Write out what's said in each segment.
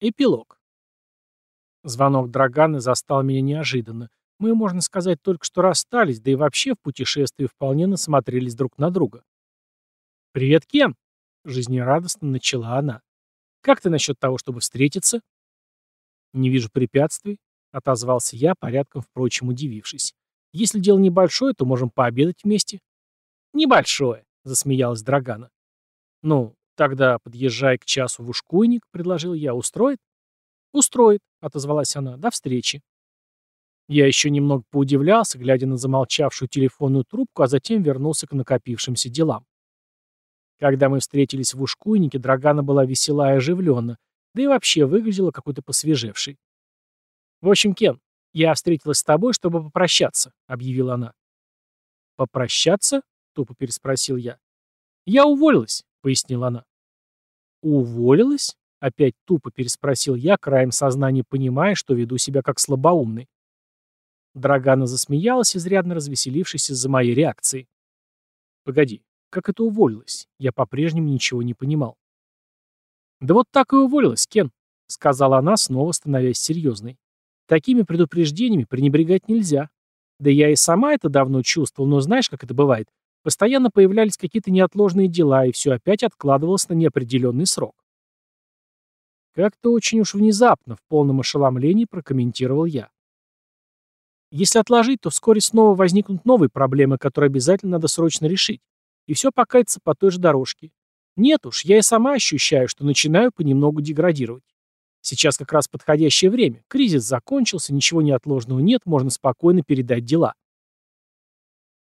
Эпилог. Звонок Драганы застал меня неожиданно. Мы, можно сказать, только что расстались, да и вообще в путешествии вполне насмотрелись друг на друга. «Привет, Кен!» — жизнерадостно начала она. «Как ты насчет того, чтобы встретиться?» «Не вижу препятствий», — отозвался я, порядком, впрочем, удивившись. «Если дело небольшое, то можем пообедать вместе». «Небольшое», — засмеялась Драгана. «Ну, тогда подъезжай к часу в ушкуйник», — предложил я. «Устроит?» «Устроит», — отозвалась она. «До встречи». Я еще немного поудивлялся, глядя на замолчавшую телефонную трубку, а затем вернулся к накопившимся делам. Когда мы встретились в ушкуйнике, Драгана была весела и оживленна, да и вообще выглядела какой-то посвежевшей. «В общем, Кен, я встретилась с тобой, чтобы попрощаться», — объявила она. «Попрощаться?» — тупо переспросил я. «Я уволилась», — пояснила она. «Уволилась?» — опять тупо переспросил я, краем сознания понимая, что веду себя как слабоумный. Драгана засмеялась, изрядно развеселившись из-за моей реакции. «Погоди, как это уволилась?» Я по-прежнему ничего не понимал. «Да вот так и уволилась, Кен», — сказала она, снова становясь серьезной. «Такими предупреждениями пренебрегать нельзя. Да я и сама это давно чувствовал, но знаешь, как это бывает? Постоянно появлялись какие-то неотложные дела, и все опять откладывалось на неопределенный срок». Как-то очень уж внезапно, в полном ошеломлении прокомментировал я. Если отложить, то вскоре снова возникнут новые проблемы, которые обязательно надо срочно решить. И все покатится по той же дорожке. Нет уж, я и сама ощущаю, что начинаю понемногу деградировать. Сейчас как раз подходящее время. Кризис закончился, ничего неотложного нет, можно спокойно передать дела.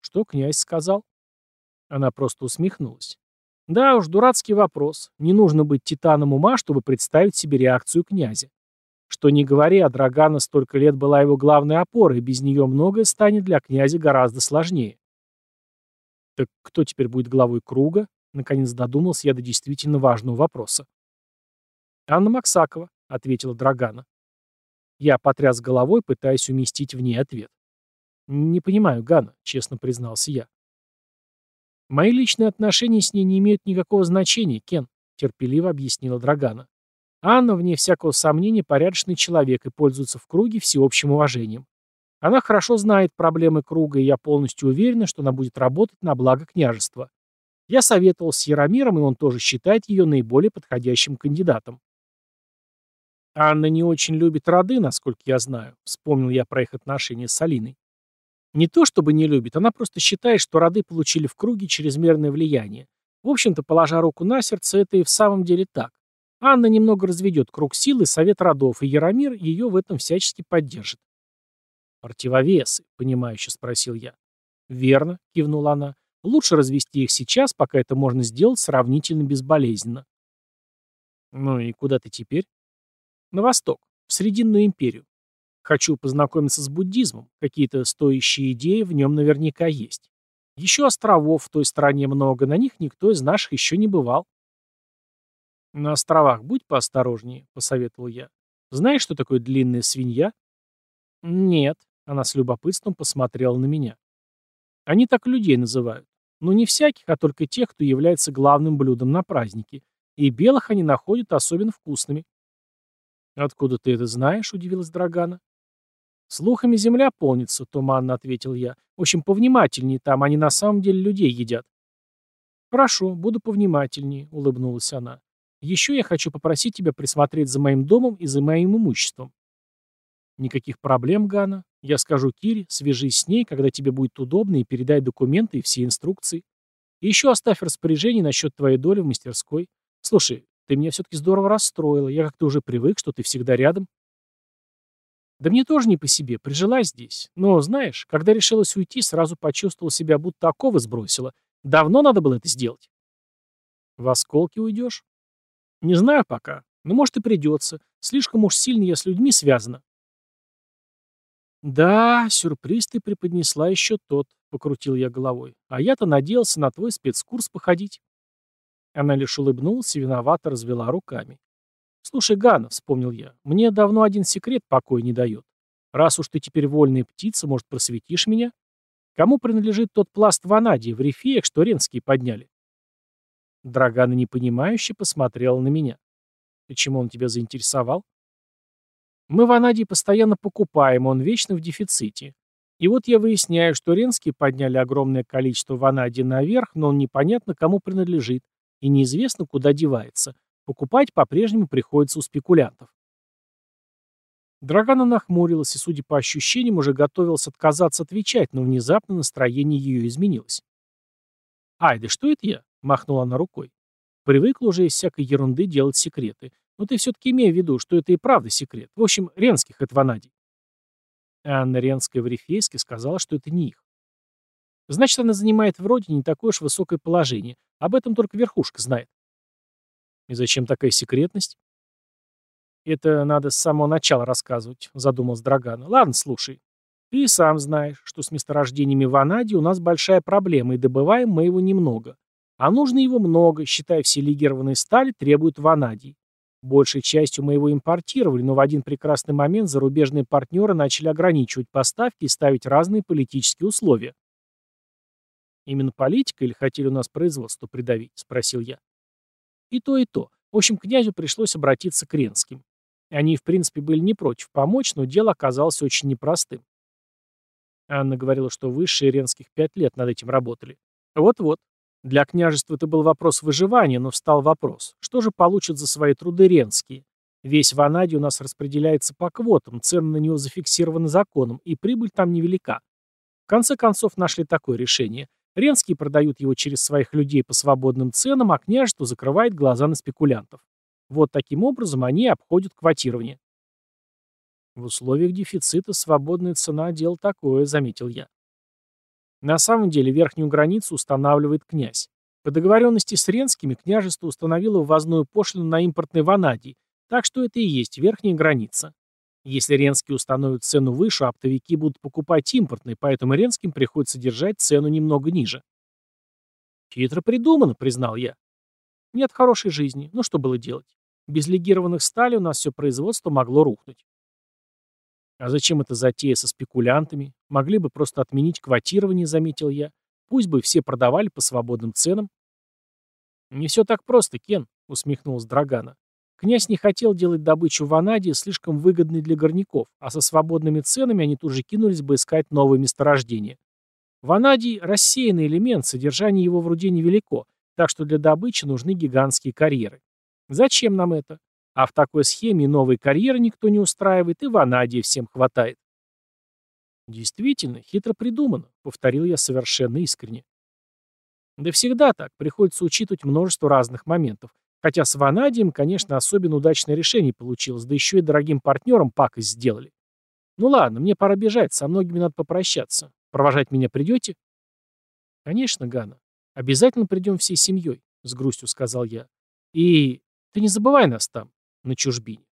Что князь сказал? Она просто усмехнулась. Да уж, дурацкий вопрос. Не нужно быть титаном ума, чтобы представить себе реакцию князя. Что не говори, а Драгана столько лет была его главной опорой, и без нее многое станет для князя гораздо сложнее. Так кто теперь будет главой круга? Наконец додумался я до действительно важного вопроса. «Анна Максакова», — ответила Драгана. Я потряс головой, пытаясь уместить в ней ответ. «Не понимаю, Гана», — честно признался я. «Мои личные отношения с ней не имеют никакого значения, Кен», — терпеливо объяснила Драгана. Анна, вне всякого сомнения, порядочный человек и пользуется в круге всеобщим уважением. Она хорошо знает проблемы круга, и я полностью уверена, что она будет работать на благо княжества. Я советовал с Яромиром, и он тоже считает ее наиболее подходящим кандидатом. Анна не очень любит роды, насколько я знаю, вспомнил я про их отношения с Алиной. Не то чтобы не любит, она просто считает, что роды получили в круге чрезмерное влияние. В общем-то, положа руку на сердце, это и в самом деле так. Анна немного разведет круг силы, совет родов, и Яромир ее в этом всячески поддержит. «Противовесы», — понимающе спросил я. «Верно», — кивнула она. «Лучше развести их сейчас, пока это можно сделать сравнительно безболезненно». «Ну и куда ты теперь?» «На восток, в Срединную империю. Хочу познакомиться с буддизмом. Какие-то стоящие идеи в нем наверняка есть. Еще островов в той стране много, на них никто из наших еще не бывал. «На островах будь поосторожнее», — посоветовал я. «Знаешь, что такое длинная свинья?» «Нет», — она с любопытством посмотрела на меня. «Они так людей называют. Но не всяких, а только тех, кто является главным блюдом на празднике. И белых они находят особенно вкусными». «Откуда ты это знаешь?» — удивилась Драгана. «Слухами земля полнится», — туманно ответил я. «В общем, повнимательнее там, они на самом деле людей едят». «Хорошо, буду повнимательнее», — улыбнулась она. Еще я хочу попросить тебя присмотреть за моим домом и за моим имуществом. Никаких проблем, Гана. Я скажу Кире, свяжись с ней, когда тебе будет удобно, и передай документы и все инструкции. И еще оставь распоряжение насчет твоей доли в мастерской. Слушай, ты меня все-таки здорово расстроила. Я как-то уже привык, что ты всегда рядом. Да мне тоже не по себе, прижилась здесь. Но, знаешь, когда решилась уйти, сразу почувствовал себя, будто оковы сбросила. Давно надо было это сделать. В осколки уйдешь? Не знаю пока, но может и придется. Слишком уж сильно я с людьми связана. Да, сюрприз ты преподнесла еще тот, покрутил я головой. А я-то надеялся на твой спецкурс походить. Она лишь улыбнулась и виновато развела руками. «Слушай, Гана», — вспомнил я, — «мне давно один секрет покоя не дает. Раз уж ты теперь вольная птица, может, просветишь меня? Кому принадлежит тот пласт ванадия в рифеях, что ренские подняли?» Драгана непонимающе посмотрела на меня. Почему он тебя заинтересовал? Мы в Анадии постоянно покупаем, он вечно в дефиците. И вот я выясняю, что Ренские подняли огромное количество ванадия наверх, но он непонятно кому принадлежит, и неизвестно, куда девается. Покупать по-прежнему приходится у спекулянтов. Драгана нахмурилась и, судя по ощущениям, уже готовилась отказаться отвечать, но внезапно настроение ее изменилось. «Ай, да что это я?» — махнула она рукой. «Привыкла уже из всякой ерунды делать секреты. Но ты все-таки имей в виду, что это и правда секрет. В общем, Ренских это ванадий». Анна Ренская в Рифейске сказала, что это не их. Значит, она занимает вроде не такое уж высокое положение. Об этом только верхушка знает. И зачем такая секретность? «Это надо с самого начала рассказывать», — задумался Драгана. «Ладно, слушай. Ты сам знаешь, что с месторождениями ванадия у нас большая проблема, и добываем мы его немного. А нужно его много, считая все легированные стали требуют ванадий. Большей частью мы его импортировали, но в один прекрасный момент зарубежные партнеры начали ограничивать поставки и ставить разные политические условия. «Именно политика или хотели у нас производство придавить?» — спросил я. «И то, и то. В общем, князю пришлось обратиться к Ренским. Они, в принципе, были не против помочь, но дело оказалось очень непростым. Анна говорила, что высшие Ренских пять лет над этим работали. Вот-вот. Для княжества это был вопрос выживания, но встал вопрос, что же получат за свои труды Ренские? Весь ванадий у нас распределяется по квотам, цены на него зафиксированы законом, и прибыль там невелика. В конце концов нашли такое решение. Ренские продают его через своих людей по свободным ценам, а княжество закрывает глаза на спекулянтов. Вот таким образом они обходят квотирование. В условиях дефицита свободная цена – дело такое, заметил я. На самом деле верхнюю границу устанавливает князь. По договоренности с Ренскими княжество установило ввозную пошлину на импортный ванадий, так что это и есть верхняя граница. Если Ренские установят цену выше, оптовики будут покупать импортный, поэтому Ренским приходится держать цену немного ниже. Хитро придумано, признал я. Нет хорошей жизни, но что было делать? Без легированных стали у нас все производство могло рухнуть. А зачем эта затея со спекулянтами? Могли бы просто отменить квотирование, заметил я. Пусть бы все продавали по свободным ценам. Не все так просто, Кен, усмехнулась Драгана. Князь не хотел делать добычу в Анадии слишком выгодной для горняков, а со свободными ценами они тут же кинулись бы искать новые месторождения. В Анадии рассеянный элемент, содержание его в руде невелико, так что для добычи нужны гигантские карьеры. Зачем нам это? А в такой схеме новой карьеры никто не устраивает, и ванадия всем хватает. Действительно, хитро придумано, повторил я совершенно искренне. Да всегда так, приходится учитывать множество разных моментов. Хотя с ванадием, конечно, особенно удачное решение получилось, да еще и дорогим партнерам пакость сделали. Ну ладно, мне пора бежать, со многими надо попрощаться. Провожать меня придете? Конечно, Гана. Обязательно придем всей семьей, с грустью сказал я. И ты не забывай нас там, на чужбине.